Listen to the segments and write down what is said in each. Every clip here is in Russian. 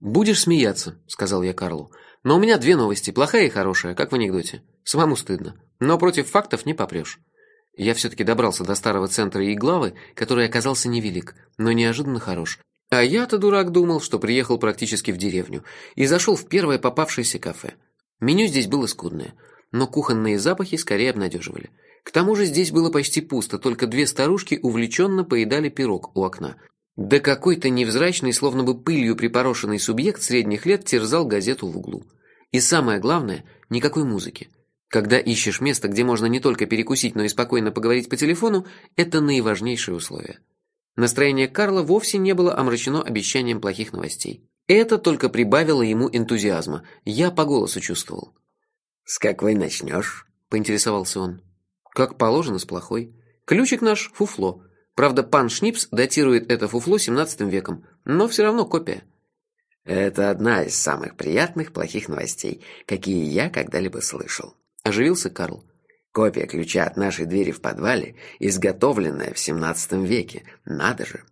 «Будешь смеяться», — сказал я Карлу. «Но у меня две новости, плохая и хорошая, как в анекдоте. Самому стыдно. Но против фактов не попрешь». Я все-таки добрался до старого центра Иглавы, который оказался невелик, но неожиданно хорош. А я-то, дурак, думал, что приехал практически в деревню, и зашел в первое попавшееся кафе. Меню здесь было скудное, но кухонные запахи скорее обнадеживали. К тому же здесь было почти пусто, только две старушки увлеченно поедали пирог у окна. Да какой-то невзрачный, словно бы пылью припорошенный субъект средних лет терзал газету в углу. И самое главное, никакой музыки. Когда ищешь место, где можно не только перекусить, но и спокойно поговорить по телефону, это наиважнейшее условие. Настроение Карла вовсе не было омрачено обещанием плохих новостей. Это только прибавило ему энтузиазма. Я по голосу чувствовал. «С какой начнешь?» – поинтересовался он. «Как положено, с плохой. Ключик наш – фуфло. Правда, пан Шнипс датирует это фуфло 17 веком, но все равно копия». «Это одна из самых приятных плохих новостей, какие я когда-либо слышал. Оживился Карл. Копия ключа от нашей двери в подвале, изготовленная в 17 веке. Надо же.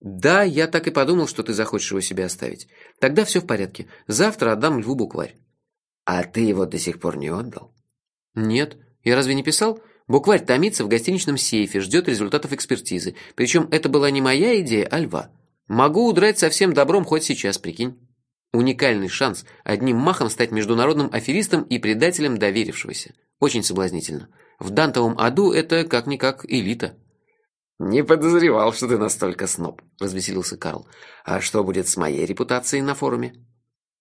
Да, я так и подумал, что ты захочешь его себе оставить. Тогда все в порядке. Завтра отдам льву букварь. А ты его до сих пор не отдал? Нет. Я разве не писал? Букварь томится в гостиничном сейфе, ждет результатов экспертизы. Причем это была не моя идея, а льва. Могу удрать со всем добром хоть сейчас, прикинь. Уникальный шанс одним махом стать международным аферистом и предателем доверившегося. Очень соблазнительно. В Дантовом аду это как-никак элита. «Не подозревал, что ты настолько сноб», – развеселился Карл. «А что будет с моей репутацией на форуме?»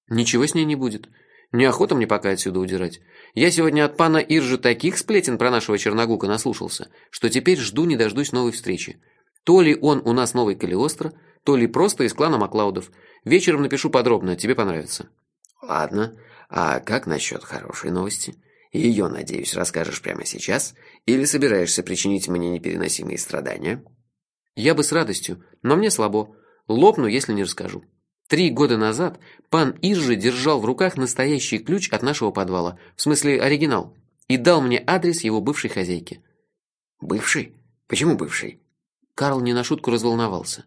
«Ничего с ней не будет. Неохота мне пока отсюда удирать. Я сегодня от пана Иржи таких сплетен про нашего Черногука наслушался, что теперь жду не дождусь новой встречи. То ли он у нас новый Калиостро, то ли просто из клана Маклаудов. Вечером напишу подробно, тебе понравится». «Ладно. А как насчет хорошей новости? Ее, надеюсь, расскажешь прямо сейчас? Или собираешься причинить мне непереносимые страдания?» «Я бы с радостью, но мне слабо. Лопну, если не расскажу. Три года назад пан Иржи держал в руках настоящий ключ от нашего подвала, в смысле оригинал, и дал мне адрес его бывшей хозяйки». «Бывший? Почему бывший?» Карл не на шутку разволновался.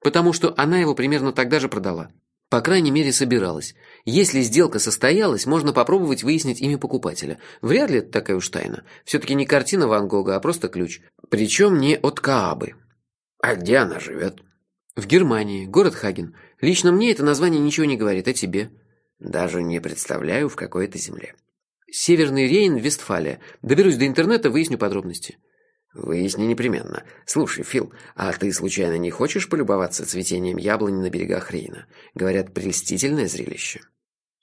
Потому что она его примерно тогда же продала. По крайней мере, собиралась. Если сделка состоялась, можно попробовать выяснить имя покупателя. Вряд ли это такая уж тайна. Все-таки не картина Ван Гога, а просто ключ. Причем не от Каабы. А где она живет? В Германии, город Хаген. Лично мне это название ничего не говорит, а тебе? Даже не представляю, в какой это земле. Северный Рейн, Вестфалия. Доберусь до интернета, выясню подробности. «Выясни непременно. Слушай, Фил, а ты случайно не хочешь полюбоваться цветением яблони на берегах Рейна? Говорят, прелестительное зрелище».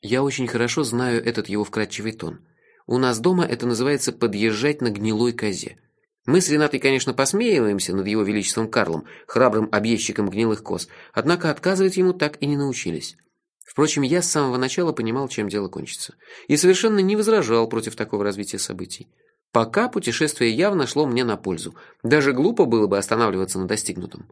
Я очень хорошо знаю этот его вкрадчивый тон. У нас дома это называется «подъезжать на гнилой козе». Мы с Ренатой, конечно, посмеиваемся над его величеством Карлом, храбрым объездчиком гнилых коз, однако отказывать ему так и не научились. Впрочем, я с самого начала понимал, чем дело кончится, и совершенно не возражал против такого развития событий. Пока путешествие явно шло мне на пользу. Даже глупо было бы останавливаться на достигнутом.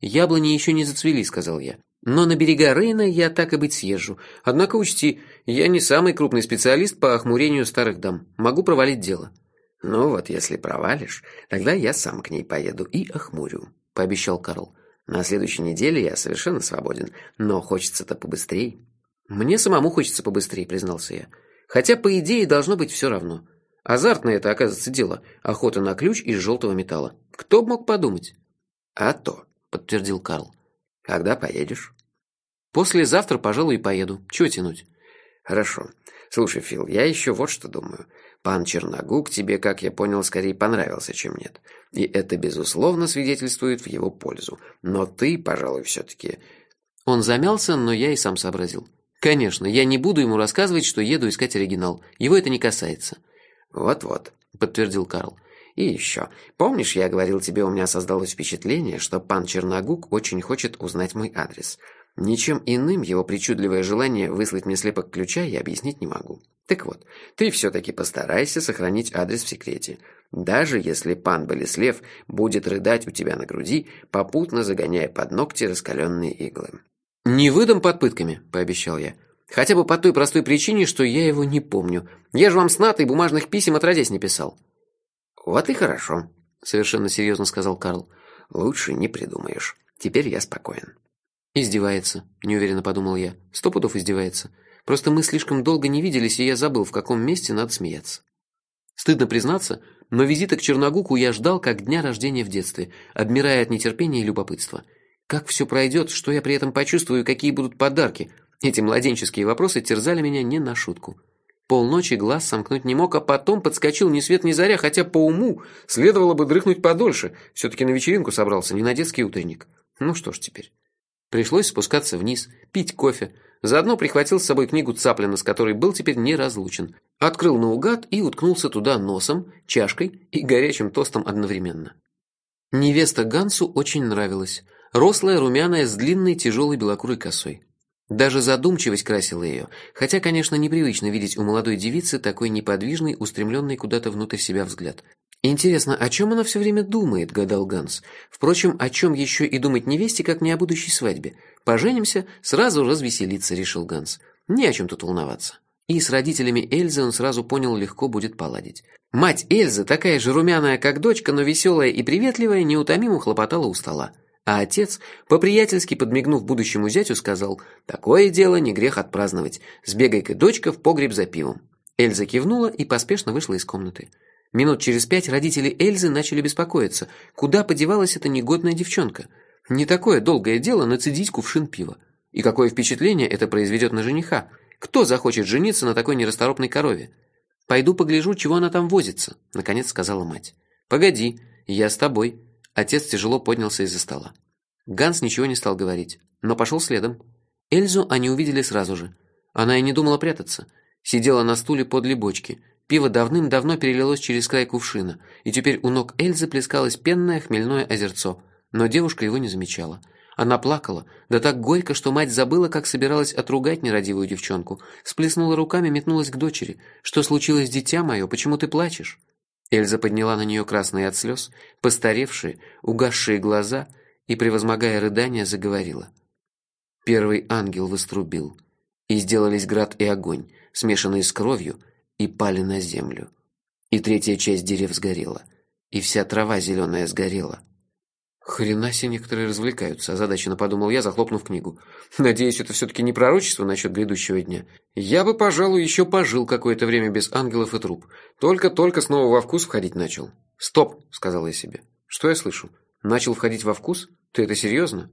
«Яблони еще не зацвели», — сказал я. «Но на берега Рейна я так и быть съезжу. Однако учти, я не самый крупный специалист по охмурению старых дам. Могу провалить дело». «Ну вот, если провалишь, тогда я сам к ней поеду и охмурю», — пообещал Карл. «На следующей неделе я совершенно свободен, но хочется-то побыстрее». «Мне самому хочется побыстрее», — признался я. «Хотя, по идее, должно быть все равно». Азартное это, оказывается, дело. Охота на ключ из желтого металла. Кто бы мог подумать? А то, подтвердил Карл. Когда поедешь? Послезавтра, пожалуй, и поеду. Чего тянуть? Хорошо. Слушай, Фил, я еще вот что думаю. Пан Черногук тебе, как я понял, скорее понравился, чем нет. И это, безусловно, свидетельствует в его пользу. Но ты, пожалуй, все-таки... Он замялся, но я и сам сообразил. Конечно, я не буду ему рассказывать, что еду искать оригинал. Его это не касается. «Вот-вот», — подтвердил Карл. «И еще. Помнишь, я говорил тебе, у меня создалось впечатление, что пан Черногук очень хочет узнать мой адрес. Ничем иным его причудливое желание выслать мне слепок ключа я объяснить не могу. Так вот, ты все-таки постарайся сохранить адрес в секрете. Даже если пан Болеслев будет рыдать у тебя на груди, попутно загоняя под ногти раскаленные иглы». «Не выдам под пытками», — пообещал я. Хотя бы по той простой причине, что я его не помню. Я же вам с Натой бумажных писем отродясь не писал». «Вот и хорошо», — совершенно серьезно сказал Карл. «Лучше не придумаешь. Теперь я спокоен». Издевается, неуверенно подумал я. Сто пудов издевается. Просто мы слишком долго не виделись, и я забыл, в каком месте надо смеяться. Стыдно признаться, но визита к Черногуку я ждал как дня рождения в детстве, обмирая от нетерпения и любопытства. Как все пройдет, что я при этом почувствую, какие будут подарки? Эти младенческие вопросы терзали меня не на шутку. Полночи глаз сомкнуть не мог, а потом подскочил ни свет ни заря, хотя по уму следовало бы дрыхнуть подольше. Все-таки на вечеринку собрался, не на детский утренник. Ну что ж теперь. Пришлось спускаться вниз, пить кофе. Заодно прихватил с собой книгу Цаплина, с которой был теперь неразлучен. Открыл наугад и уткнулся туда носом, чашкой и горячим тостом одновременно. Невеста Гансу очень нравилась. Рослая, румяная, с длинной тяжелой белокурой косой. Даже задумчивость красила ее, хотя, конечно, непривычно видеть у молодой девицы такой неподвижный, устремленный куда-то внутрь себя взгляд. Интересно, о чем она все время думает, гадал Ганс. Впрочем, о чем еще и думать невесте, как не о будущей свадьбе. Поженимся, сразу развеселиться, решил Ганс. Не о чем тут волноваться. И с родителями Эльзы он сразу понял, легко будет поладить. Мать Эльзы, такая же румяная, как дочка, но веселая и приветливая, неутомимо хлопотала у стола. А отец, по-приятельски подмигнув будущему зятю, сказал, «Такое дело не грех отпраздновать. Сбегай-ка, дочка, в погреб за пивом». Эльза кивнула и поспешно вышла из комнаты. Минут через пять родители Эльзы начали беспокоиться. Куда подевалась эта негодная девчонка? Не такое долгое дело нацедить кувшин пива. И какое впечатление это произведет на жениха? Кто захочет жениться на такой нерасторопной корове? Пойду погляжу, чего она там возится, наконец сказала мать. Погоди, я с тобой. Отец тяжело поднялся из-за стола. Ганс ничего не стал говорить, но пошел следом. Эльзу они увидели сразу же. Она и не думала прятаться. Сидела на стуле подле бочки – Пиво давным-давно перелилось через край кувшина, и теперь у ног Эльзы плескалось пенное хмельное озерцо, но девушка его не замечала. Она плакала, да так горько, что мать забыла, как собиралась отругать нерадивую девчонку. Сплеснула руками, метнулась к дочери. «Что случилось, дитя мое? Почему ты плачешь?» Эльза подняла на нее красные от слез, постаревшие, угасшие глаза и, превозмогая рыдания, заговорила. Первый ангел вострубил, и сделались град и огонь, смешанные с кровью, и пали на землю. И третья часть дерев сгорела, и вся трава зеленая сгорела. Хрена себе некоторые развлекаются, озадаченно подумал я, захлопнув книгу. Надеюсь, это все-таки не пророчество насчет грядущего дня. Я бы, пожалуй, еще пожил какое-то время без ангелов и труп. Только-только снова во вкус входить начал. Стоп, сказал я себе. Что я слышу? Начал входить во вкус? Ты это серьезно?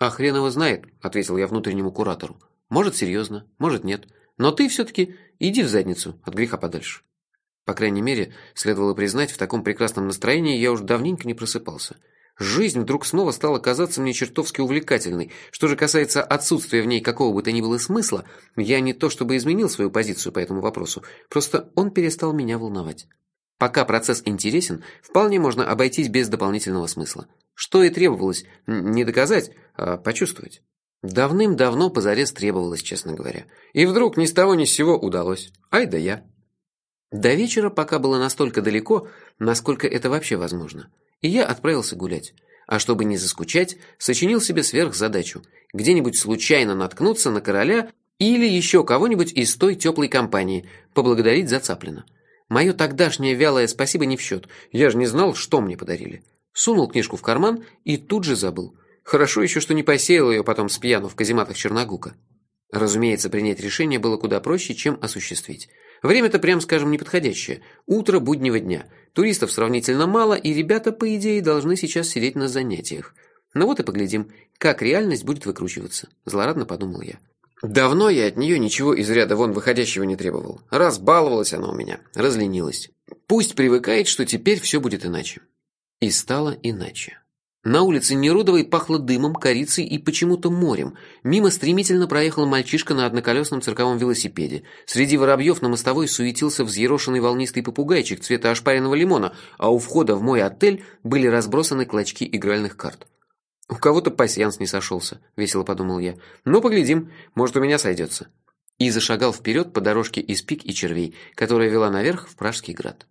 А хрен его знает, ответил я внутреннему куратору. Может, серьезно, может, нет. Но ты все-таки иди в задницу, от греха подальше. По крайней мере, следовало признать, в таком прекрасном настроении я уж давненько не просыпался. Жизнь вдруг снова стала казаться мне чертовски увлекательной. Что же касается отсутствия в ней какого бы то ни было смысла, я не то чтобы изменил свою позицию по этому вопросу, просто он перестал меня волновать. Пока процесс интересен, вполне можно обойтись без дополнительного смысла. Что и требовалось не доказать, а почувствовать. Давным-давно позарез требовалось, честно говоря. И вдруг ни с того ни с сего удалось. Ай да я. До вечера пока было настолько далеко, насколько это вообще возможно. И я отправился гулять. А чтобы не заскучать, сочинил себе сверхзадачу. Где-нибудь случайно наткнуться на короля или еще кого-нибудь из той теплой компании, поблагодарить за Цаплина. Мое тогдашнее вялое спасибо не в счет. Я же не знал, что мне подарили. Сунул книжку в карман и тут же забыл. Хорошо еще, что не посеял ее потом с пьяну в казематах Черногука. Разумеется, принять решение было куда проще, чем осуществить. Время-то, прям скажем, неподходящее. Утро буднего дня. Туристов сравнительно мало, и ребята, по идее, должны сейчас сидеть на занятиях. Ну вот и поглядим, как реальность будет выкручиваться. Злорадно подумал я. Давно я от нее ничего из ряда вон выходящего не требовал. Разбаловалась она у меня, разленилась. Пусть привыкает, что теперь все будет иначе. И стало иначе. На улице Нерудовой пахло дымом, корицей и почему-то морем. Мимо стремительно проехал мальчишка на одноколесном цирковом велосипеде. Среди воробьев на мостовой суетился взъерошенный волнистый попугайчик цвета ошпаренного лимона, а у входа в мой отель были разбросаны клочки игральных карт. «У кого-то пасьянс не сошелся», — весело подумал я. «Ну, поглядим, может, у меня сойдется». И зашагал вперед по дорожке из пик и червей, которая вела наверх в Пражский град.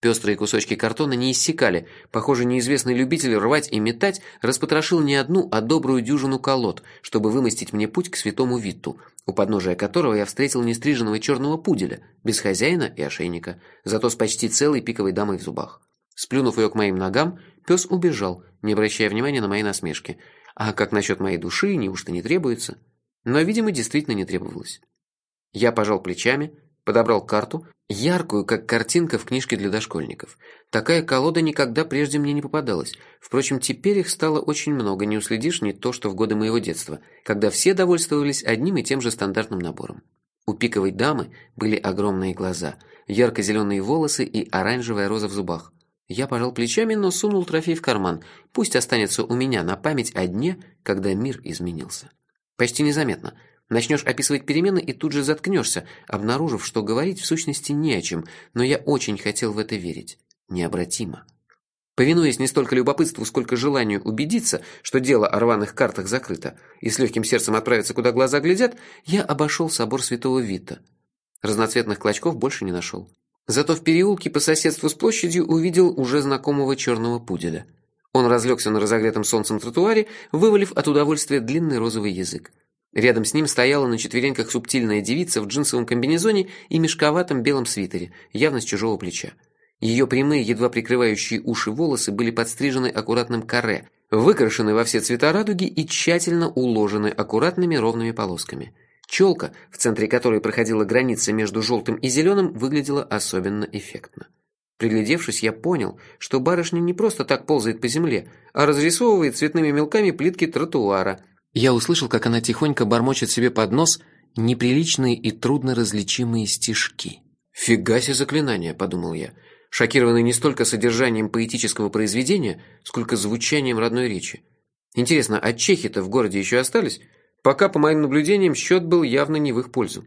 Пестрые кусочки картона не иссякали. Похоже, неизвестный любитель рвать и метать распотрошил не одну, а добрую дюжину колод, чтобы вымостить мне путь к святому Витту, у подножия которого я встретил нестриженного черного пуделя, без хозяина и ошейника, зато с почти целой пиковой дамой в зубах. Сплюнув ее к моим ногам, пес убежал, не обращая внимания на мои насмешки. А как насчет моей души, неужто не требуется? Но, видимо, действительно не требовалось. Я пожал плечами, подобрал карту, яркую, как картинка в книжке для дошкольников. Такая колода никогда прежде мне не попадалась. Впрочем, теперь их стало очень много, не уследишь не то, что в годы моего детства, когда все довольствовались одним и тем же стандартным набором. У пиковой дамы были огромные глаза, ярко-зеленые волосы и оранжевая роза в зубах. Я пожал плечами, но сунул трофей в карман. Пусть останется у меня на память о дне, когда мир изменился. Почти незаметно. Начнешь описывать перемены и тут же заткнешься, обнаружив, что говорить в сущности не о чем, но я очень хотел в это верить. Необратимо. Повинуясь не столько любопытству, сколько желанию убедиться, что дело о рваных картах закрыто, и с легким сердцем отправиться, куда глаза глядят, я обошел собор Святого Вита. Разноцветных клочков больше не нашел. Зато в переулке по соседству с площадью увидел уже знакомого черного пуделя. Он разлегся на разогретом солнцем тротуаре, вывалив от удовольствия длинный розовый язык. Рядом с ним стояла на четвереньках субтильная девица в джинсовом комбинезоне и мешковатом белом свитере, явно с чужого плеча. Ее прямые, едва прикрывающие уши волосы были подстрижены аккуратным каре, выкрашены во все цвета радуги и тщательно уложены аккуратными ровными полосками. Челка, в центре которой проходила граница между желтым и зеленым, выглядела особенно эффектно. Приглядевшись, я понял, что барышня не просто так ползает по земле, а разрисовывает цветными мелками плитки тротуара, я услышал, как она тихонько бормочет себе под нос неприличные и трудно различимые стишки. «Фига себе заклинание», — подумал я, шокированный не столько содержанием поэтического произведения, сколько звучанием родной речи. Интересно, а чехи-то в городе еще остались? Пока, по моим наблюдениям, счет был явно не в их пользу.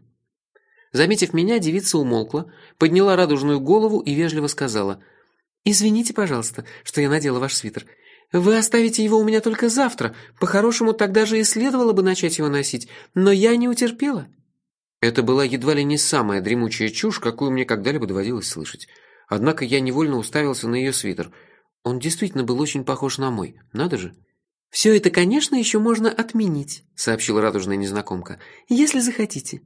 Заметив меня, девица умолкла, подняла радужную голову и вежливо сказала «Извините, пожалуйста, что я надела ваш свитер. Вы оставите его у меня только завтра. По-хорошему, тогда же и следовало бы начать его носить. Но я не утерпела». Это была едва ли не самая дремучая чушь, какую мне когда-либо доводилось слышать. Однако я невольно уставился на ее свитер. Он действительно был очень похож на мой. Надо же. «Все это, конечно, еще можно отменить», — сообщила радужная незнакомка. «Если захотите».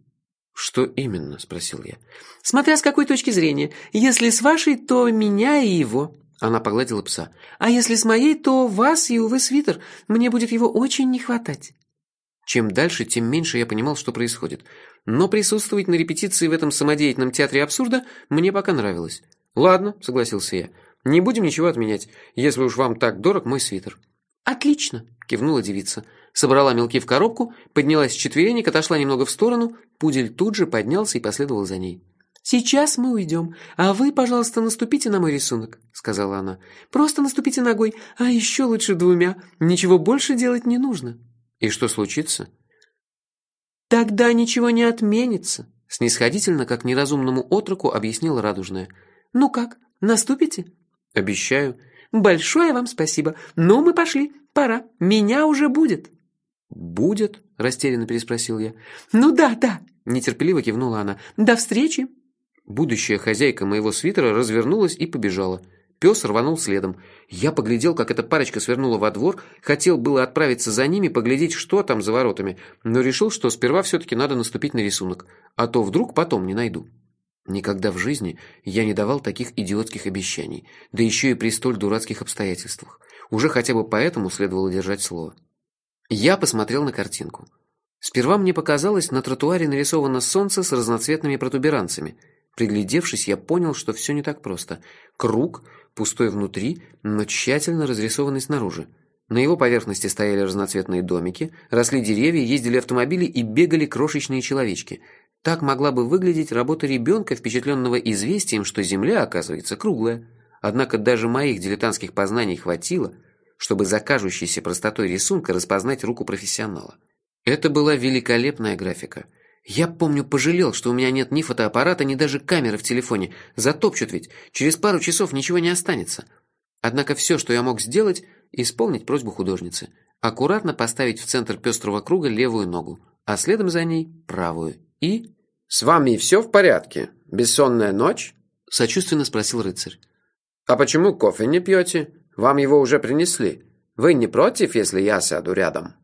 «Что именно?» — спросил я. «Смотря с какой точки зрения. Если с вашей, то меня и его». Она погладила пса. «А если с моей, то вас и, увы, свитер. Мне будет его очень не хватать». Чем дальше, тем меньше я понимал, что происходит. Но присутствовать на репетиции в этом самодеятельном театре абсурда мне пока нравилось. «Ладно», — согласился я. «Не будем ничего отменять, если уж вам так дорог мой свитер». «Отлично», — кивнула девица. Собрала мелки в коробку, поднялась с четверенек, отошла немного в сторону. Пудель тут же поднялся и последовал за ней. «Сейчас мы уйдем, а вы, пожалуйста, наступите на мой рисунок», — сказала она. «Просто наступите ногой, а еще лучше двумя. Ничего больше делать не нужно». «И что случится?» «Тогда ничего не отменится», — снисходительно, как неразумному отроку, объяснила Радужная. «Ну как, наступите?» «Обещаю». «Большое вам спасибо. Ну, мы пошли. Пора. Меня уже будет». «Будет?» – растерянно переспросил я. «Ну да, да», – нетерпеливо кивнула она. «До встречи». Будущая хозяйка моего свитера развернулась и побежала. Пес рванул следом. Я поглядел, как эта парочка свернула во двор, хотел было отправиться за ними, поглядеть, что там за воротами, но решил, что сперва все-таки надо наступить на рисунок, а то вдруг потом не найду. Никогда в жизни я не давал таких идиотских обещаний, да еще и при столь дурацких обстоятельствах. Уже хотя бы поэтому следовало держать слово. Я посмотрел на картинку. Сперва мне показалось, на тротуаре нарисовано солнце с разноцветными протуберанцами – Приглядевшись, я понял, что все не так просто. Круг, пустой внутри, но тщательно разрисованный снаружи. На его поверхности стояли разноцветные домики, росли деревья, ездили автомобили и бегали крошечные человечки. Так могла бы выглядеть работа ребенка, впечатленного известием, что Земля, оказывается, круглая. Однако даже моих дилетантских познаний хватило, чтобы за кажущейся простотой рисунка распознать руку профессионала. Это была великолепная графика – я помню, пожалел, что у меня нет ни фотоаппарата, ни даже камеры в телефоне. Затопчут ведь. Через пару часов ничего не останется. Однако все, что я мог сделать, исполнить просьбу художницы. Аккуратно поставить в центр пестрого круга левую ногу, а следом за ней правую. И... «С вами все в порядке? Бессонная ночь?» Сочувственно спросил рыцарь. «А почему кофе не пьете? Вам его уже принесли. Вы не против, если я сяду рядом?»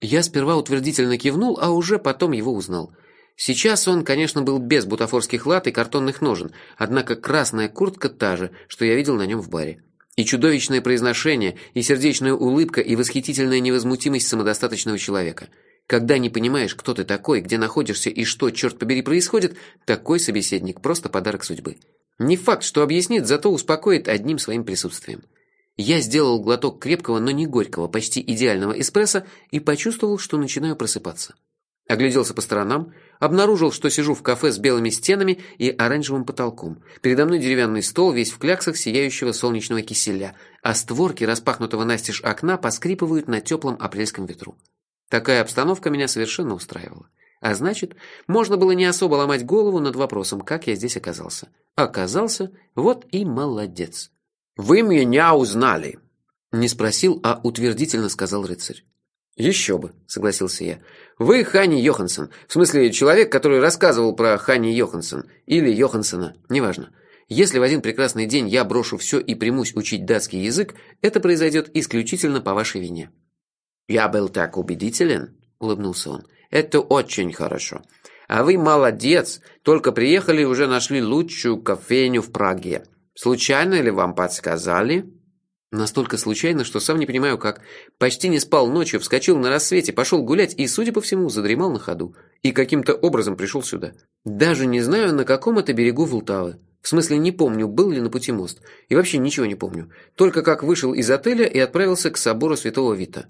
Я сперва утвердительно кивнул, а уже потом его узнал. Сейчас он, конечно, был без бутафорских лат и картонных ножен, однако красная куртка та же, что я видел на нем в баре. И чудовищное произношение, и сердечная улыбка, и восхитительная невозмутимость самодостаточного человека. Когда не понимаешь, кто ты такой, где находишься и что, черт побери, происходит, такой собеседник – просто подарок судьбы. Не факт, что объяснит, зато успокоит одним своим присутствием. Я сделал глоток крепкого, но не горького, почти идеального эспрессо и почувствовал, что начинаю просыпаться. Огляделся по сторонам, обнаружил, что сижу в кафе с белыми стенами и оранжевым потолком. Передо мной деревянный стол, весь в кляксах сияющего солнечного киселя, а створки распахнутого настежь окна поскрипывают на теплом апрельском ветру. Такая обстановка меня совершенно устраивала. А значит, можно было не особо ломать голову над вопросом, как я здесь оказался. Оказался, вот и молодец. «Вы меня узнали!» Не спросил, а утвердительно сказал рыцарь. «Еще бы», — согласился я. «Вы Хани Йоханссон. В смысле, человек, который рассказывал про Хани Йоханссон. Или Йоханссона, неважно. Если в один прекрасный день я брошу все и примусь учить датский язык, это произойдет исключительно по вашей вине». «Я был так убедителен», — улыбнулся он. «Это очень хорошо. А вы молодец. Только приехали и уже нашли лучшую кофейню в Праге. Случайно ли вам подсказали?» Настолько случайно, что сам не понимаю как. Почти не спал ночью, вскочил на рассвете, пошел гулять и, судя по всему, задремал на ходу. И каким-то образом пришел сюда. Даже не знаю, на каком это берегу Волтавы. В смысле, не помню, был ли на пути мост. И вообще ничего не помню. Только как вышел из отеля и отправился к собору Святого Вита.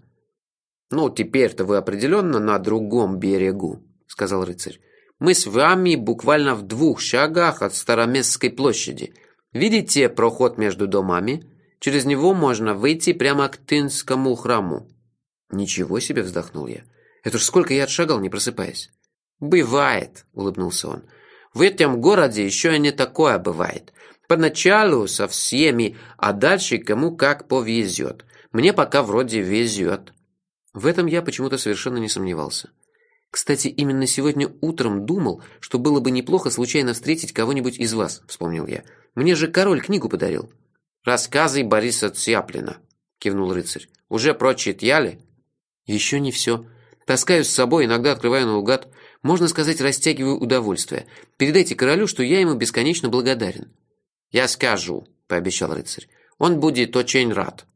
«Ну, теперь-то вы определенно на другом берегу», — сказал рыцарь. «Мы с вами буквально в двух шагах от Староместской площади». Видите проход между домами? Через него можно выйти прямо к Тынскому храму. Ничего себе, вздохнул я. Это ж сколько я отшагал, не просыпаясь. Бывает, улыбнулся он. В этом городе еще и не такое бывает. Поначалу со всеми, а дальше кому как повезет. Мне пока вроде везет. В этом я почему-то совершенно не сомневался. Кстати, именно сегодня утром думал, что было бы неплохо случайно встретить кого-нибудь из вас, вспомнил я. Мне же король книгу подарил». «Рассказы Бориса Цяплина», — кивнул рыцарь. «Уже прочитали?» «Еще не все. Таскаю с собой, иногда открываю наугад. Можно сказать, растягиваю удовольствие. Передайте королю, что я ему бесконечно благодарен». «Я скажу», — пообещал рыцарь. «Он будет очень рад».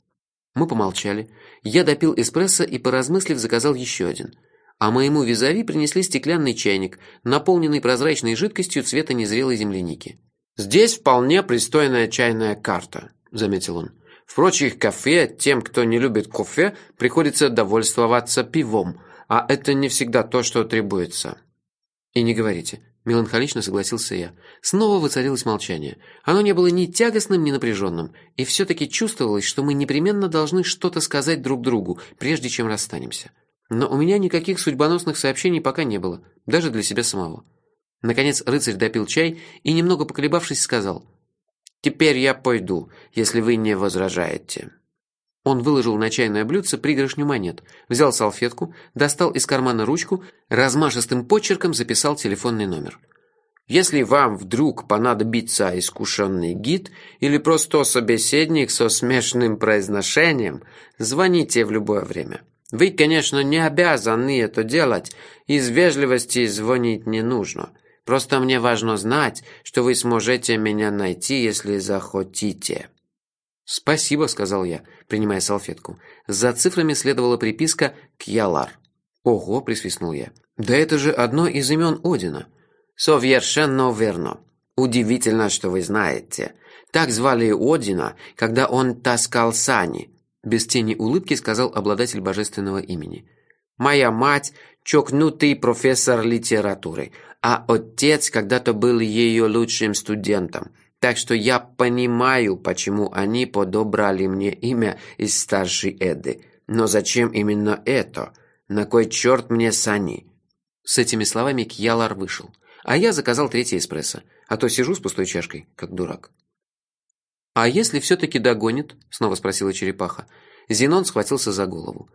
Мы помолчали. Я допил эспрессо и, поразмыслив, заказал еще один. А моему визави принесли стеклянный чайник, наполненный прозрачной жидкостью цвета незрелой земляники. «Здесь вполне пристойная чайная карта», – заметил он. «В прочих кафе тем, кто не любит кофе, приходится довольствоваться пивом, а это не всегда то, что требуется». «И не говорите», – меланхолично согласился я. Снова воцарилось молчание. Оно не было ни тягостным, ни напряженным, и все-таки чувствовалось, что мы непременно должны что-то сказать друг другу, прежде чем расстанемся. Но у меня никаких судьбоносных сообщений пока не было, даже для себя самого. Наконец рыцарь допил чай и, немного поколебавшись, сказал «Теперь я пойду, если вы не возражаете». Он выложил на чайное блюдце пригоршню монет, взял салфетку, достал из кармана ручку, размашистым почерком записал телефонный номер. «Если вам вдруг понадобится искушенный гид или просто собеседник со смешным произношением, звоните в любое время. Вы, конечно, не обязаны это делать, из вежливости звонить не нужно». Просто мне важно знать, что вы сможете меня найти, если захотите». «Спасибо», — сказал я, принимая салфетку. За цифрами следовала приписка «Кьялар». «Ого», — присвистнул я. «Да это же одно из имен Одина». «Совершенно верно. Удивительно, что вы знаете. Так звали Одина, когда он таскал сани», — без тени улыбки сказал обладатель божественного имени. «Моя мать — чокнутый профессор литературы, а отец когда-то был ее лучшим студентом. Так что я понимаю, почему они подобрали мне имя из старшей Эды. Но зачем именно это? На кой черт мне сани?» С этими словами Кьялар вышел. А я заказал третий эспрессо, а то сижу с пустой чашкой, как дурак. «А если все-таки догонит?» – снова спросила черепаха. Зенон схватился за голову.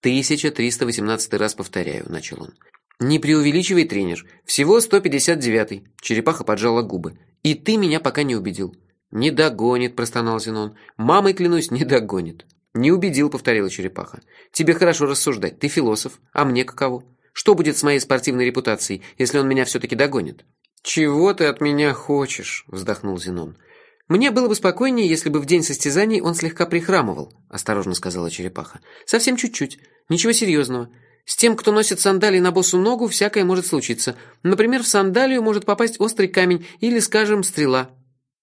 «Тысяча триста восемнадцатый раз повторяю», – начал он. «Не преувеличивай, тренер. Всего 159-й». Черепаха поджала губы. «И ты меня пока не убедил». «Не догонит», – простонал Зенон. «Мамой, клянусь, не догонит». «Не убедил», – повторила черепаха. «Тебе хорошо рассуждать. Ты философ. А мне каково? Что будет с моей спортивной репутацией, если он меня все-таки догонит?» «Чего ты от меня хочешь?» – вздохнул Зенон. «Мне было бы спокойнее, если бы в день состязаний он слегка прихрамывал», – осторожно сказала черепаха. «Совсем чуть-чуть. Ничего серьезного. С тем, кто носит сандалии на босу ногу, всякое может случиться. Например, в сандалию может попасть острый камень или, скажем, стрела».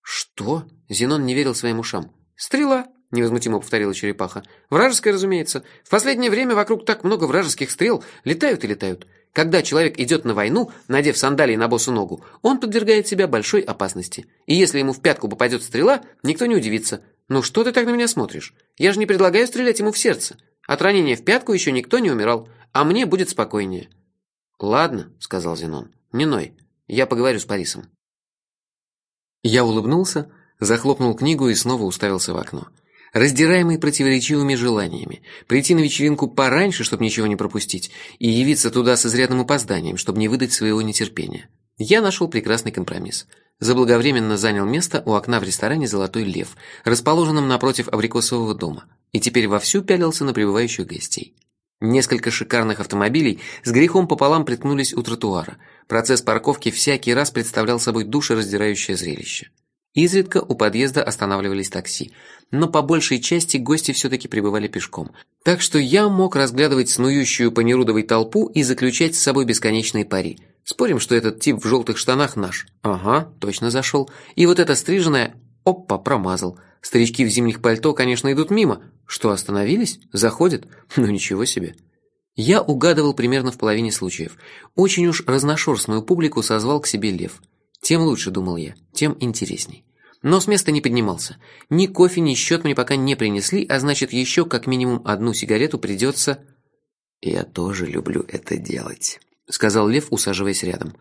«Что?» – Зенон не верил своим ушам. «Стрела», – невозмутимо повторила черепаха. «Вражеская, разумеется. В последнее время вокруг так много вражеских стрел. Летают и летают. Когда человек идет на войну, надев сандалии на босу ногу, он подвергает себя большой опасности. И если ему в пятку попадет стрела, никто не удивится. «Ну что ты так на меня смотришь? Я же не предлагаю стрелять ему в сердце. От ранения в пятку еще никто не умирал, а мне будет спокойнее». «Ладно», — сказал Зенон, — «не ной. Я поговорю с Парисом». Я улыбнулся, захлопнул книгу и снова уставился в окно раздираемый противоречивыми желаниями, прийти на вечеринку пораньше, чтобы ничего не пропустить, и явиться туда с изрядным опозданием, чтобы не выдать своего нетерпения. Я нашел прекрасный компромисс. Заблаговременно занял место у окна в ресторане «Золотой лев», расположенном напротив абрикосового дома, и теперь вовсю пялился на прибывающих гостей. Несколько шикарных автомобилей с грехом пополам приткнулись у тротуара. Процесс парковки всякий раз представлял собой душераздирающее зрелище. Изредка у подъезда останавливались такси, но по большей части гости все-таки пребывали пешком. Так что я мог разглядывать снующую по Нерудовой толпу и заключать с собой бесконечные пари. Спорим, что этот тип в желтых штанах наш? Ага, точно зашел. И вот эта стриженная... Опа, промазал. Старички в зимних пальто, конечно, идут мимо. Что, остановились? Заходят? Ну ничего себе. Я угадывал примерно в половине случаев. Очень уж разношерстную публику созвал к себе лев. Тем лучше, думал я, тем интересней. Но с места не поднимался. Ни кофе, ни счет мне пока не принесли, а значит, еще как минимум одну сигарету придется... «Я тоже люблю это делать», — сказал Лев, усаживаясь рядом.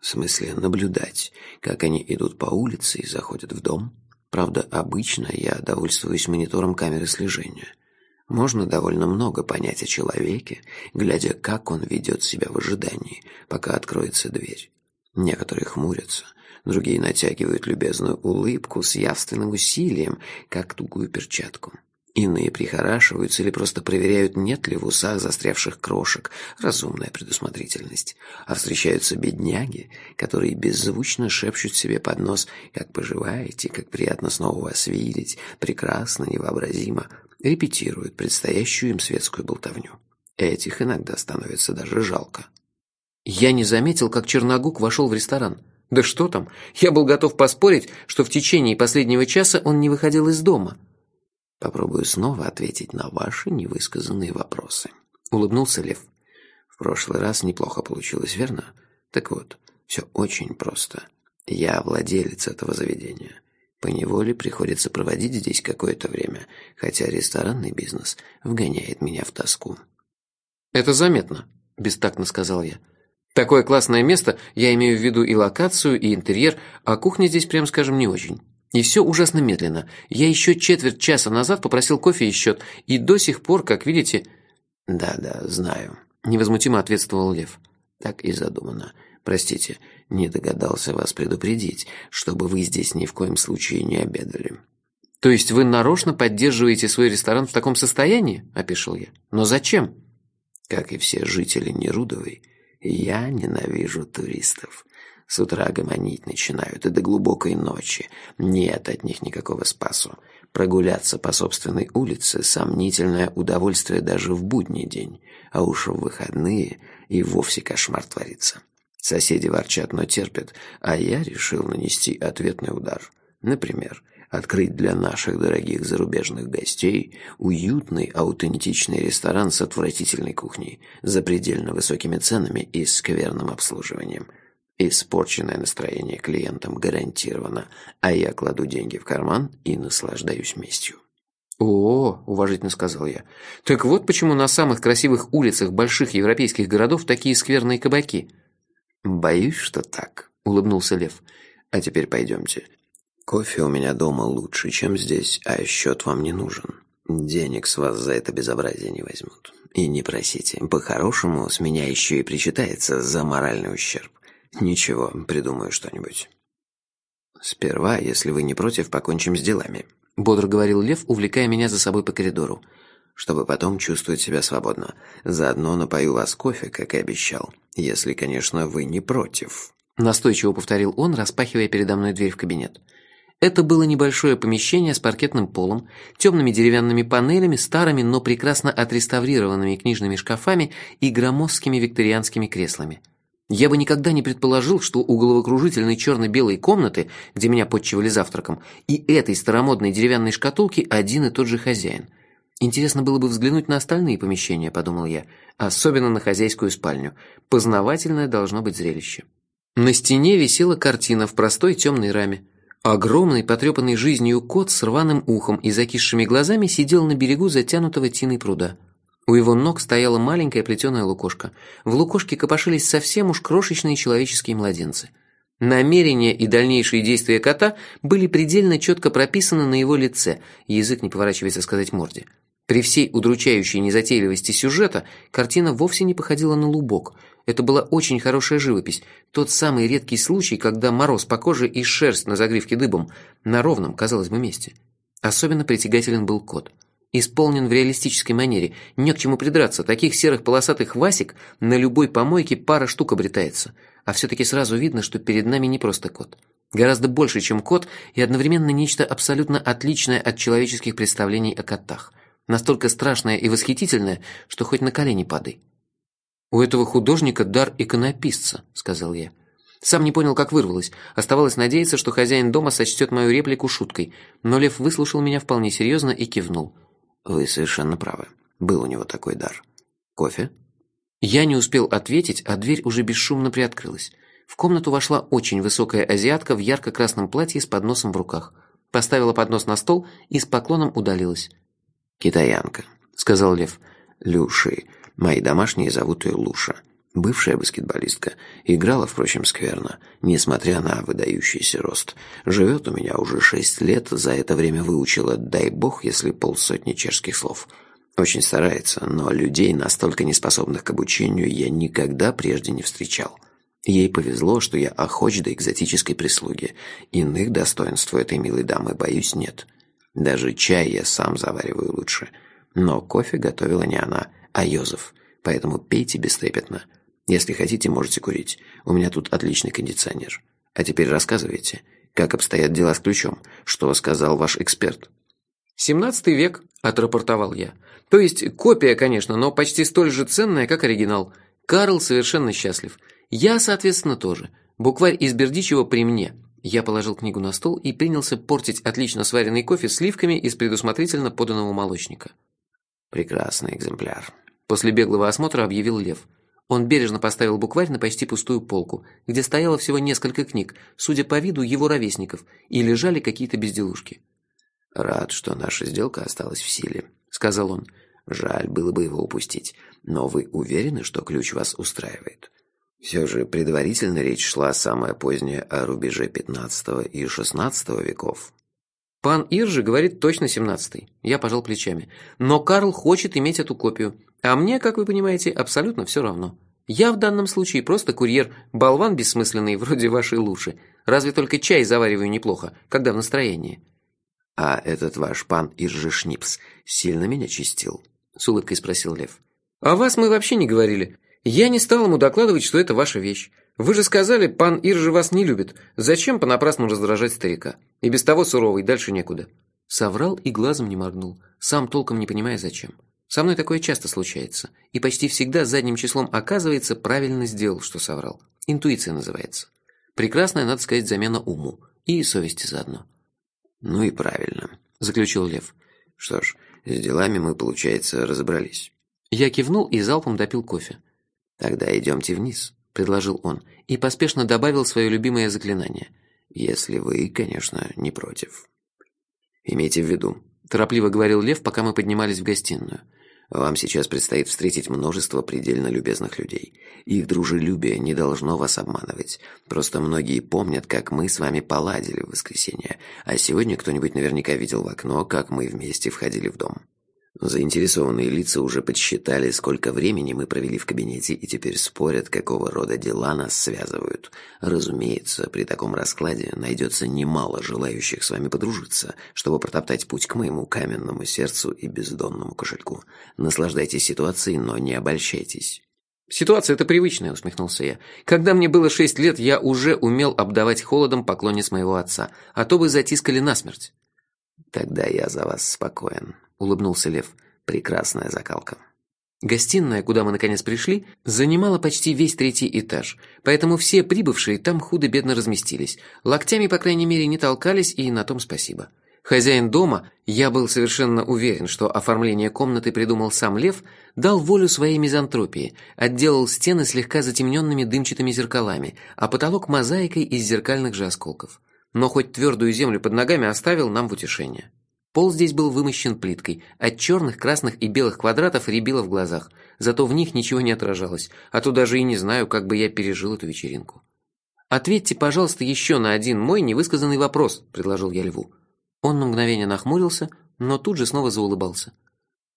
«В смысле, наблюдать, как они идут по улице и заходят в дом. Правда, обычно я довольствуюсь монитором камеры слежения. Можно довольно много понять о человеке, глядя, как он ведет себя в ожидании, пока откроется дверь. Некоторые хмурятся, другие натягивают любезную улыбку с явственным усилием, как тугую перчатку. Иные прихорашиваются или просто проверяют, нет ли в усах застрявших крошек, разумная предусмотрительность. А встречаются бедняги, которые беззвучно шепчут себе под нос «Как поживаете? Как приятно снова вас видеть! Прекрасно, невообразимо!» Репетируют предстоящую им светскую болтовню. Этих иногда становится даже жалко. Я не заметил, как Черногук вошел в ресторан. Да что там, я был готов поспорить, что в течение последнего часа он не выходил из дома. Попробую снова ответить на ваши невысказанные вопросы. Улыбнулся Лев. В прошлый раз неплохо получилось, верно? Так вот, все очень просто. Я владелец этого заведения. По неволе приходится проводить здесь какое-то время, хотя ресторанный бизнес вгоняет меня в тоску. «Это заметно», – бестактно сказал я. Такое классное место, я имею в виду и локацию, и интерьер, а кухня здесь, прям скажем, не очень. И все ужасно медленно. Я еще четверть часа назад попросил кофе и счет, и до сих пор, как видите... «Да-да, знаю», — невозмутимо ответствовал Лев. «Так и задумано. Простите, не догадался вас предупредить, чтобы вы здесь ни в коем случае не обедали». «То есть вы нарочно поддерживаете свой ресторан в таком состоянии?» – опешил я. «Но зачем?» «Как и все жители Нерудовой, я ненавижу туристов. С утра гомонить начинают и до глубокой ночи. Нет от них никакого спасу. Прогуляться по собственной улице – сомнительное удовольствие даже в будний день, а уж в выходные и вовсе кошмар творится. Соседи ворчат, но терпят, а я решил нанести ответный удар. Например, – открыть для наших дорогих зарубежных гостей уютный аутентичный ресторан с отвратительной кухней, запредельно высокими ценами и скверным обслуживанием. Испорченное настроение клиентам гарантировано, а я кладу деньги в карман и наслаждаюсь местью. «О, — уважительно сказал я, — так вот почему на самых красивых улицах больших европейских городов такие скверные кабаки». «Боюсь, что так», — улыбнулся Лев. «А теперь пойдемте. Кофе у меня дома лучше, чем здесь, а счет вам не нужен. Денег с вас за это безобразие не возьмут. И не просите. По-хорошему, с меня еще и причитается за моральный ущерб. Ничего, придумаю что-нибудь. Сперва, если вы не против, покончим с делами. Бодро говорил Лев, увлекая меня за собой по коридору. Чтобы потом чувствовать себя свободно. Заодно напою вас кофе, как и обещал. Если, конечно, вы не против. Настойчиво повторил он, распахивая передо мной дверь в кабинет. Это было небольшое помещение с паркетным полом, темными деревянными панелями, старыми, но прекрасно отреставрированными книжными шкафами и громоздкими викторианскими креслами. Я бы никогда не предположил, что у головокружительной черно-белой комнаты, где меня подчивали завтраком, и этой старомодной деревянной шкатулки один и тот же хозяин. Интересно было бы взглянуть на остальные помещения, подумал я, особенно на хозяйскую спальню. Познавательное должно быть зрелище. На стене висела картина в простой темной раме. Огромный, потрепанный жизнью кот с рваным ухом и закисшими глазами сидел на берегу затянутого тиной пруда. У его ног стояла маленькая плетеная лукошка. В лукошке копошились совсем уж крошечные человеческие младенцы. Намерения и дальнейшие действия кота были предельно четко прописаны на его лице, язык не поворачивается сказать морде. При всей удручающей незатейливости сюжета картина вовсе не походила на лубок – это была очень хорошая живопись, тот самый редкий случай, когда мороз по коже и шерсть на загривке дыбом, на ровном, казалось бы, месте. Особенно притягателен был кот. Исполнен в реалистической манере, не к чему придраться, таких серых полосатых васик на любой помойке пара штук обретается, а все-таки сразу видно, что перед нами не просто кот. Гораздо больше, чем кот, и одновременно нечто абсолютно отличное от человеческих представлений о котах. Настолько страшное и восхитительное, что хоть на колени падай. «У этого художника дар иконописца», — сказал я. Сам не понял, как вырвалось. Оставалось надеяться, что хозяин дома сочтет мою реплику шуткой. Но Лев выслушал меня вполне серьезно и кивнул. «Вы совершенно правы. Был у него такой дар. Кофе?» Я не успел ответить, а дверь уже бесшумно приоткрылась. В комнату вошла очень высокая азиатка в ярко-красном платье с подносом в руках. Поставила поднос на стол и с поклоном удалилась. «Китаянка», — сказал Лев. «Люши, Мои домашние зовут ее Луша. Бывшая баскетболистка. Играла, впрочем, скверно, несмотря на выдающийся рост. Живет у меня уже шесть лет, за это время выучила, дай бог, если полсотни чешских слов. Очень старается, но людей, настолько неспособных к обучению, я никогда прежде не встречал. Ей повезло, что я охоч до экзотической прислуги. Иных достоинств у этой милой дамы, боюсь, нет. Даже чай я сам завариваю лучше. Но кофе готовила не она, а Йозеф. Поэтому пейте бестрепетно. Если хотите, можете курить. У меня тут отличный кондиционер. А теперь рассказывайте, как обстоят дела с ключом? Что сказал ваш эксперт? «Семнадцатый век», – отрапортовал я. «То есть копия, конечно, но почти столь же ценная, как оригинал. Карл совершенно счастлив. Я, соответственно, тоже. Букварь из Бердичева при мне». Я положил книгу на стол и принялся портить отлично сваренный кофе сливками из предусмотрительно поданного молочника. «Прекрасный экземпляр», После беглого осмотра объявил Лев. Он бережно поставил букварь на почти пустую полку, где стояло всего несколько книг, судя по виду его ровесников, и лежали какие-то безделушки. «Рад, что наша сделка осталась в силе», — сказал он. «Жаль было бы его упустить, но вы уверены, что ключ вас устраивает?» Все же предварительно речь шла самая поздняя о рубеже XV и XVI веков. Пан Иржи говорит точно семнадцатый. Я пожал плечами. Но Карл хочет иметь эту копию. А мне, как вы понимаете, абсолютно все равно. Я в данном случае просто курьер, болван бессмысленный, вроде вашей Луши. Разве только чай завариваю неплохо, когда в настроении. А этот ваш пан Иржи Шнипс сильно меня чистил? С улыбкой спросил Лев. О вас мы вообще не говорили. Я не стал ему докладывать, что это ваша вещь. Вы же сказали, пан Иржи вас не любит. Зачем понапрасну раздражать старика? И без того суровый, дальше некуда. Соврал и глазом не моргнул, сам толком не понимая зачем. Со мной такое часто случается, и почти всегда задним числом оказывается правильно сделал, что соврал. Интуиция называется. Прекрасная, надо сказать, замена уму. И совести заодно. «Ну и правильно», — заключил Лев. «Что ж, с делами мы, получается, разобрались». Я кивнул и залпом допил кофе. «Тогда идемте вниз», предложил он и поспешно добавил свое любимое заклинание. «Если вы, конечно, не против». «Имейте в виду», – торопливо говорил Лев, пока мы поднимались в гостиную. «Вам сейчас предстоит встретить множество предельно любезных людей. Их дружелюбие не должно вас обманывать. Просто многие помнят, как мы с вами поладили в воскресенье, а сегодня кто-нибудь наверняка видел в окно, как мы вместе входили в дом». Заинтересованные лица уже подсчитали, сколько времени мы провели в кабинете и теперь спорят, какого рода дела нас связывают. Разумеется, при таком раскладе найдется немало желающих с вами подружиться, чтобы протоптать путь к моему каменному сердцу и бездонному кошельку. Наслаждайтесь ситуацией, но не обольщайтесь. Ситуация это привычная, усмехнулся я. Когда мне было шесть лет, я уже умел обдавать холодом поклонниц моего отца, а то бы затискали насмерть. Тогда я за вас спокоен, улыбнулся Лев. Прекрасная закалка. Гостиная, куда мы наконец пришли, занимала почти весь третий этаж, поэтому все прибывшие там худо-бедно разместились. Локтями, по крайней мере, не толкались, и на том спасибо. Хозяин дома, я был совершенно уверен, что оформление комнаты придумал сам Лев, дал волю своей мизантропии, отделал стены слегка затемненными дымчатыми зеркалами, а потолок мозаикой из зеркальных же осколков. Но хоть твердую землю под ногами оставил нам в утешение. Пол здесь был вымощен плиткой, от черных, красных и белых квадратов рябило в глазах, зато в них ничего не отражалось, а то даже и не знаю, как бы я пережил эту вечеринку. «Ответьте, пожалуйста, еще на один мой невысказанный вопрос», – предложил я Льву. Он на мгновение нахмурился, но тут же снова заулыбался.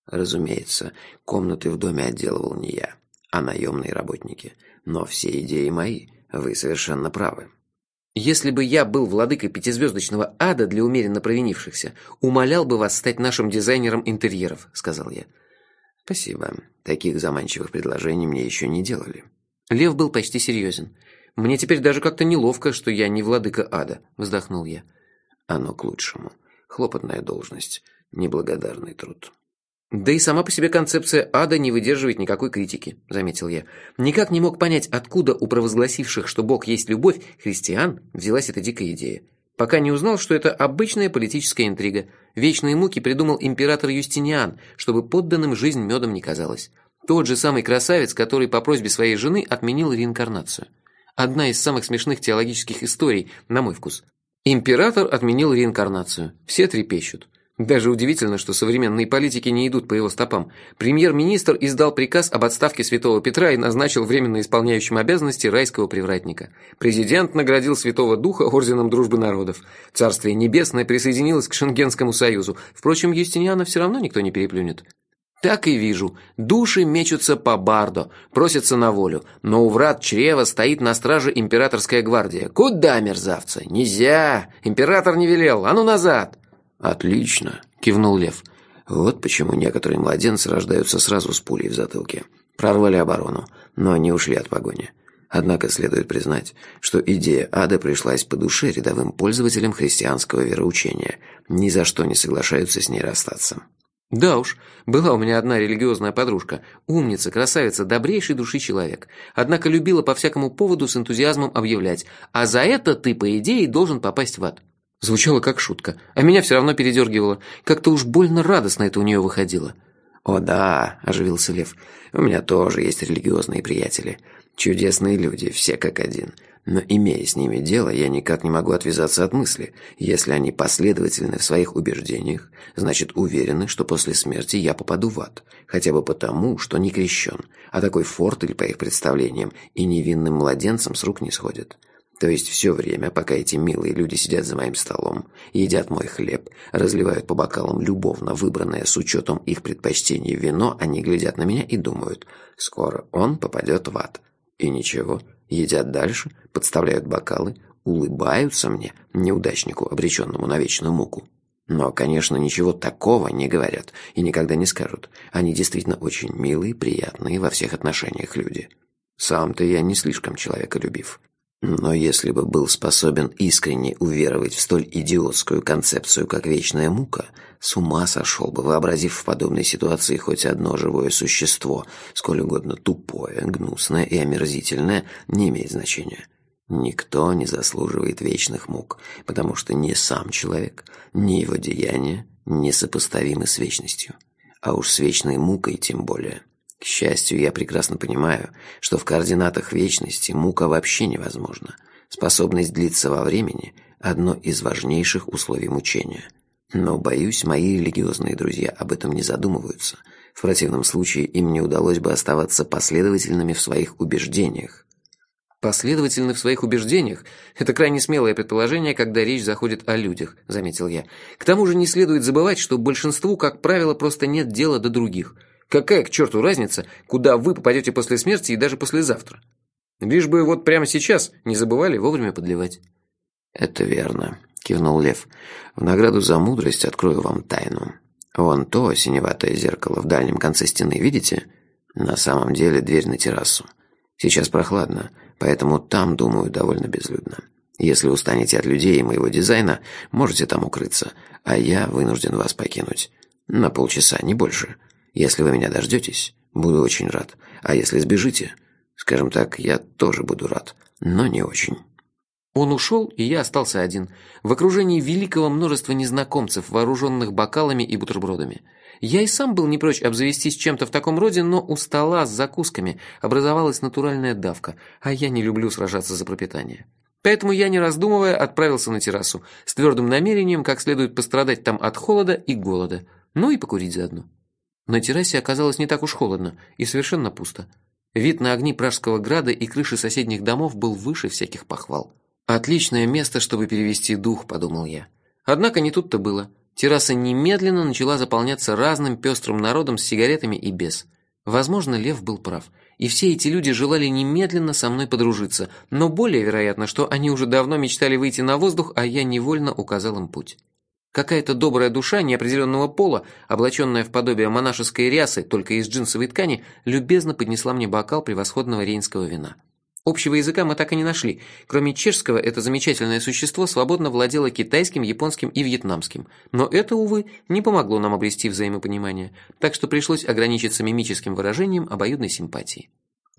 Разумеется, комнаты в доме отделывал не я, а наемные работники. Но все идеи мои, вы совершенно правы. Если бы я был владыкой пятизвездочного ада для умеренно провинившихся, умолял бы вас стать нашим дизайнером интерьеров, сказал я. Спасибо. Таких заманчивых предложений мне еще не делали. Лев был почти серьезен. Мне теперь даже как-то неловко, что я не владыка ада, вздохнул я. Оно к лучшему. Хлопотная должность, неблагодарный труд. Да и сама по себе концепция ада не выдерживает никакой критики, заметил я. Никак не мог понять, откуда у провозгласивших, что Бог есть любовь, христиан взялась эта дикая идея. Пока не узнал, что это обычная политическая интрига. Вечные муки придумал император Юстиниан, чтобы подданным жизнь медом не казалась. Тот же самый красавец, который по просьбе своей жены отменил реинкарнацию. Одна из самых смешных теологических историй, на мой вкус. Император отменил реинкарнацию. Все трепещут. Даже удивительно, что современные политики не идут по его стопам. Премьер-министр издал приказ об отставке Святого Петра и назначил временно исполняющим обязанности райского привратника. Президент наградил Святого Духа орденом Дружбы народов. Царствие Небесное присоединилось к Шенгенскому союзу. Впрочем, Юстиниана все равно никто не переплюнет. Так и вижу. Души мечутся по бардо, просятся на волю, но у врат чрева стоит на страже императорская гвардия. Куда, мерзавцы? Нельзя! Император не велел, а ну назад! Отлично, кивнул Лев. Вот почему некоторые младенцы рождаются сразу с пулей в затылке. Прорвали оборону, но не ушли от погони. Однако следует признать, что идея ада пришлась по душе рядовым пользователям христианского вероучения. Ни за что не соглашаются с ней расстаться. Да уж, была у меня одна религиозная подружка, умница, красавица, добрейший души человек. Однако любила по всякому поводу с энтузиазмом объявлять, а за это ты, по идее, должен попасть в ад. Звучало как шутка, а меня все равно передергивало. Как-то уж больно радостно это у нее выходило. «О да», – оживился Лев, – «у меня тоже есть религиозные приятели. Чудесные люди, все как один. Но имея с ними дело, я никак не могу отвязаться от мысли. Если они последовательны в своих убеждениях, значит уверены, что после смерти я попаду в ад. Хотя бы потому, что не крещен. А такой фортель, по их представлениям, и невинным младенцам с рук не сходит. То есть все время, пока эти милые люди сидят за моим столом, едят мой хлеб, разливают по бокалам любовно выбранное с учетом их предпочтений вино, они глядят на меня и думают, скоро он попадет в ад. И ничего, едят дальше, подставляют бокалы, улыбаются мне, неудачнику, обреченному на вечную муку. Но, конечно, ничего такого не говорят и никогда не скажут. Они действительно очень милые, приятные во всех отношениях люди. Сам-то я не слишком человеколюбив. Но если бы был способен искренне уверовать в столь идиотскую концепцию, как вечная мука, с ума сошел бы, вообразив в подобной ситуации хоть одно живое существо, сколь угодно тупое, гнусное и омерзительное, не имеет значения. Никто не заслуживает вечных мук, потому что ни сам человек, ни его деяния не сопоставимы с вечностью. А уж с вечной мукой тем более. К счастью, я прекрасно понимаю, что в координатах вечности мука вообще невозможна. Способность длиться во времени – одно из важнейших условий мучения. Но, боюсь, мои религиозные друзья об этом не задумываются. В противном случае им не удалось бы оставаться последовательными в своих убеждениях. «Последовательны в своих убеждениях – это крайне смелое предположение, когда речь заходит о людях», – заметил я. «К тому же не следует забывать, что большинству, как правило, просто нет дела до других – Какая к черту разница, куда вы попадете после смерти и даже послезавтра? Лишь бы вот прямо сейчас не забывали вовремя подливать. «Это верно», – кивнул Лев. «В награду за мудрость открою вам тайну. Вон то синеватое зеркало в дальнем конце стены, видите? На самом деле дверь на террасу. Сейчас прохладно, поэтому там, думаю, довольно безлюдно. Если устанете от людей и моего дизайна, можете там укрыться, а я вынужден вас покинуть. На полчаса, не больше. Если вы меня дождетесь, буду очень рад. А если сбежите, скажем так, я тоже буду рад, но не очень». Он ушел, и я остался один, в окружении великого множества незнакомцев, вооруженных бокалами и бутербродами. Я и сам был не прочь обзавестись чем-то в таком роде, но у стола с закусками образовалась натуральная давка, а я не люблю сражаться за пропитание. Поэтому я, не раздумывая, отправился на террасу с твердым намерением, как следует пострадать там от холода и голода, ну и покурить заодно. На террасе оказалось не так уж холодно и совершенно пусто. Вид на огни Пражского града и крыши соседних домов был выше всяких похвал. «Отличное место, чтобы перевести дух», – подумал я. Однако не тут-то было. Терраса немедленно начала заполняться разным пестрым народом с сигаретами и без. Возможно, Лев был прав. И все эти люди желали немедленно со мной подружиться, но более вероятно, что они уже давно мечтали выйти на воздух, а я невольно указал им путь. Какая-то добрая душа неопределенного пола, облаченная в подобие монашеской рясы, только из джинсовой ткани, любезно поднесла мне бокал превосходного рейнского вина. Общего языка мы так и не нашли. Кроме чешского, это замечательное существо свободно владело китайским, японским и вьетнамским. Но это, увы, не помогло нам обрести взаимопонимание, так что пришлось ограничиться мимическим выражением обоюдной симпатии.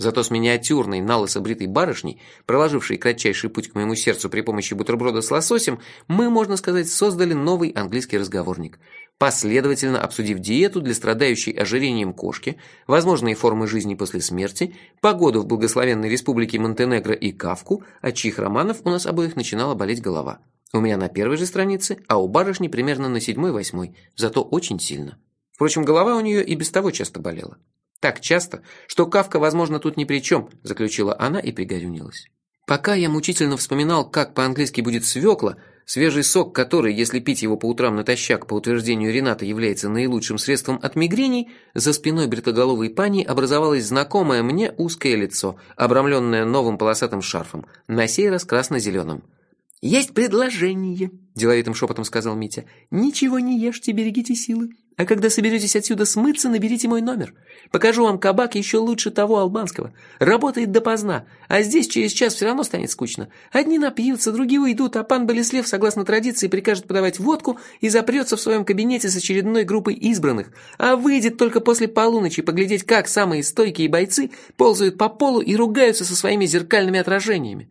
Зато с миниатюрной, налысо бритой барышней, проложившей кратчайший путь к моему сердцу при помощи бутерброда с лососем, мы, можно сказать, создали новый английский разговорник. Последовательно обсудив диету для страдающей ожирением кошки, возможные формы жизни после смерти, погоду в благословенной республике Монтенегро и Кавку, от чьих романов у нас обоих начинала болеть голова. У меня на первой же странице, а у барышни примерно на седьмой-восьмой, зато очень сильно. Впрочем, голова у нее и без того часто болела. Так часто, что Кавка, возможно, тут ни при чем, заключила она и пригорюнилась. Пока я мучительно вспоминал, как по-английски будет свекла, свежий сок, который, если пить его по утрам натощак, по утверждению Рената, является наилучшим средством от мигрений, за спиной бритоголовой пани образовалось знакомое мне узкое лицо, обрамленное новым полосатым шарфом, на сей раз красно-зеленым. «Есть предложение», – деловитым шепотом сказал Митя. «Ничего не ешьте, берегите силы. А когда соберетесь отсюда смыться, наберите мой номер. Покажу вам кабак еще лучше того албанского. Работает допоздна, а здесь через час все равно станет скучно. Одни напьются, другие уйдут, а пан Болеслев, согласно традиции, прикажет подавать водку и запрется в своем кабинете с очередной группой избранных, а выйдет только после полуночи поглядеть, как самые стойкие бойцы ползают по полу и ругаются со своими зеркальными отражениями.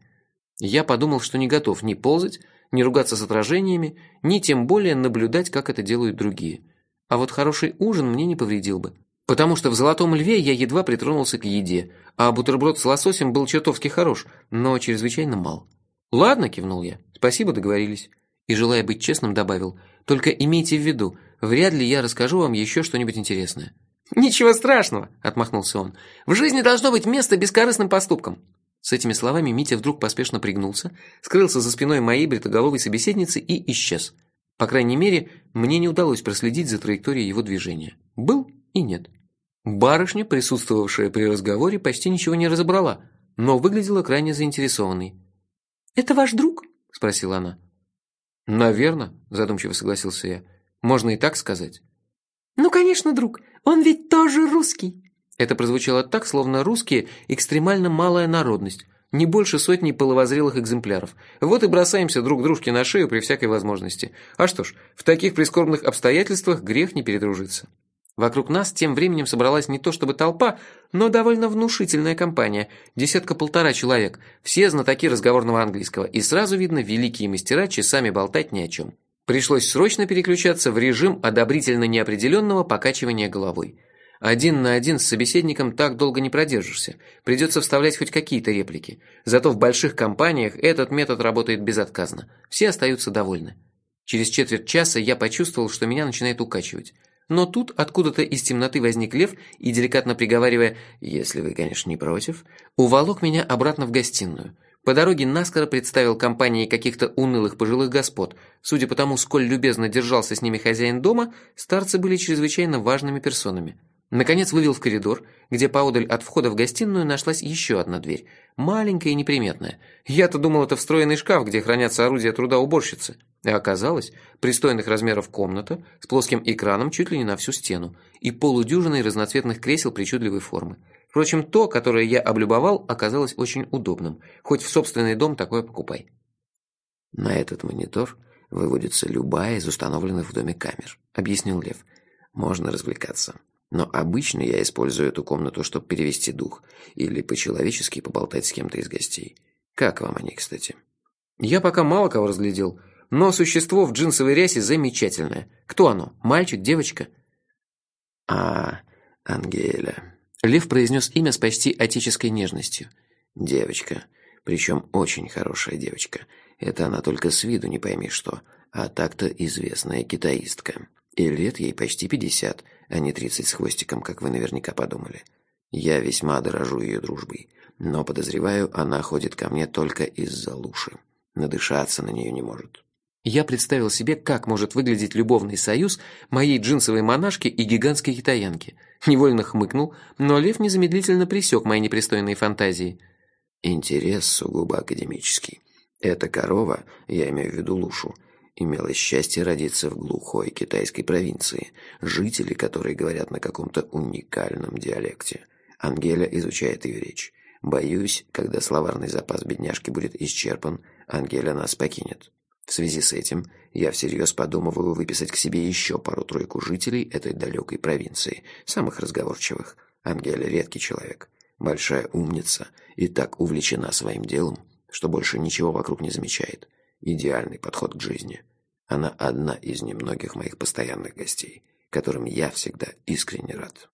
Я подумал, что не готов ни ползать, ни ругаться с отражениями, ни тем более наблюдать, как это делают другие. А вот хороший ужин мне не повредил бы. Потому что в «Золотом льве» я едва притронулся к еде, а бутерброд с лососем был чертовски хорош, но чрезвычайно мал. «Ладно», – кивнул я, – «спасибо, договорились». И, желая быть честным, добавил, «Только имейте в виду, вряд ли я расскажу вам еще что-нибудь интересное». «Ничего страшного», – отмахнулся он. «В жизни должно быть место бескорыстным поступкам». С этими словами Митя вдруг поспешно пригнулся, скрылся за спиной моей бритоголовой собеседницы и исчез. По крайней мере, мне не удалось проследить за траекторией его движения. Был и нет. Барышня, присутствовавшая при разговоре, почти ничего не разобрала, но выглядела крайне заинтересованной. «Это ваш друг?» – спросила она. «Наверно», – задумчиво согласился я. «Можно и так сказать». «Ну, конечно, друг. Он ведь тоже русский». Это прозвучало так, словно русские – экстремально малая народность, не больше сотни половозрелых экземпляров. Вот и бросаемся друг дружке на шею при всякой возможности. А что ж, в таких прискорбных обстоятельствах грех не передружиться. Вокруг нас тем временем собралась не то чтобы толпа, но довольно внушительная компания, десятка-полтора человек, все знатоки разговорного английского, и сразу видно великие мастера часами болтать ни о чем. Пришлось срочно переключаться в режим одобрительно неопределенного покачивания головой. Один на один с собеседником так долго не продержишься. Придется вставлять хоть какие-то реплики. Зато в больших компаниях этот метод работает безотказно. Все остаются довольны. Через четверть часа я почувствовал, что меня начинает укачивать. Но тут откуда-то из темноты возник лев и, деликатно приговаривая «если вы, конечно, не против», уволок меня обратно в гостиную. По дороге наскоро представил компании каких-то унылых пожилых господ. Судя по тому, сколь любезно держался с ними хозяин дома, старцы были чрезвычайно важными персонами. Наконец вывел в коридор, где поодаль от входа в гостиную нашлась еще одна дверь, маленькая и неприметная. Я-то думал, это встроенный шкаф, где хранятся орудия труда уборщицы. А оказалось, пристойных размеров комната с плоским экраном чуть ли не на всю стену и полудюжиной разноцветных кресел причудливой формы. Впрочем, то, которое я облюбовал, оказалось очень удобным. Хоть в собственный дом такое покупай. «На этот монитор выводится любая из установленных в доме камер», — объяснил Лев. «Можно развлекаться. Но обычно я использую эту комнату, чтобы перевести дух или по-человечески поболтать с кем-то из гостей. Как вам они, кстати? Я пока мало кого разглядел, но существо в джинсовой рясе замечательное. Кто оно? Мальчик, девочка? А, Ангеля. Лев произнес имя с почти отеческой нежностью. Девочка. Причем очень хорошая девочка. Это она только с виду не пойми что, а так-то известная китаистка. И лет ей почти пятьдесят, а не тридцать с хвостиком, как вы наверняка подумали. Я весьма дорожу ее дружбой, но подозреваю, она ходит ко мне только из-за луши. Надышаться на нее не может. Я представил себе, как может выглядеть любовный союз моей джинсовой монашки и гигантской китаянки. Невольно хмыкнул, но Лев незамедлительно пресек мои непристойные фантазии. Интерес сугубо академический. Эта корова, я имею в виду Лушу, имела счастье родиться в глухой китайской провинции, жители которой говорят на каком-то уникальном диалекте. Ангеля изучает ее речь. Боюсь, когда словарный запас бедняжки будет исчерпан, Ангеля нас покинет. В связи с этим я всерьез подумываю выписать к себе еще пару-тройку жителей этой далекой провинции, самых разговорчивых. Ангеля редкий человек, большая умница и так увлечена своим делом, что больше ничего вокруг не замечает. Идеальный подход к жизни. Она одна из немногих моих постоянных гостей, которым я всегда искренне рад.